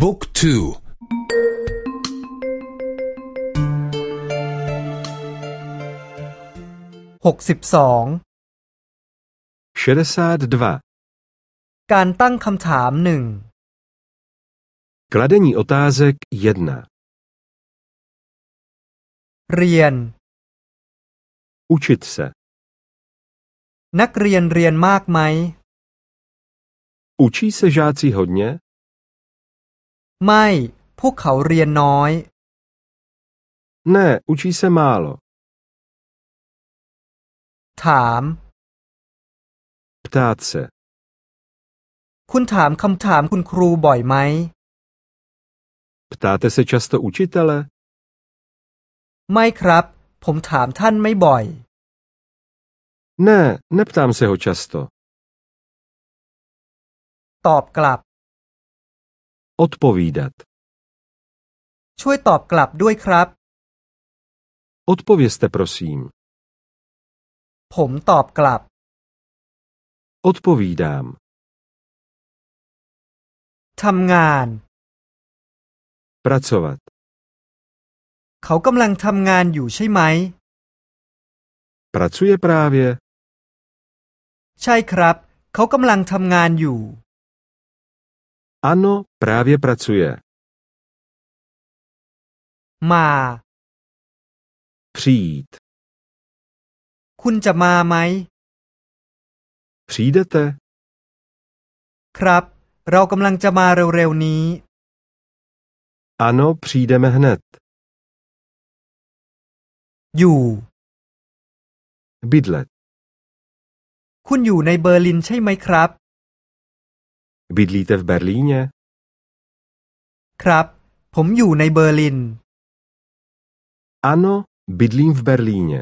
บุ๊กทูหกสิบสองการตั้งคำถามหนึ่ง Kladení otázek jedna. เรียน Učit se. นักเรียนเรียนมากไหม Učí se žáci hodně? ไม่ พวกเขาเรียนน้อย Ne, učí se málo. ถาม Ptát se. คุณถามคำถามคุณครูบ่อยไหม Ptáte se často učitele? ไม่ครับ ผมถามท่านไม่บ่อย Ne, neptám se ho často. ตอบกลับ Odpovídat. ช่วยตอบกลับด้วยครับ Odpovězte prosím. ผมตอบกลับ Odpovídám. ทำงาน Pracovat. เขากำลังทำงานอยู่ใช่ไหม Pracuje právě? ใช่ครับ เขากำลังทำงานอยู่ Ano, právě pracuje. มา Přijít. คุณจะมาไหม Přijdete? ครับ เรากำลังจะมาเร็วๆนี้ Ano, přijdeme hned. อยู่ Bydlet. คุณอยู่ในเบอร์ลินใช่ไหมครับ Bydlíte v Berlíně? ครับ ผมอยู่ในเบอร์ลิน Ano, bydlím v Berlíně.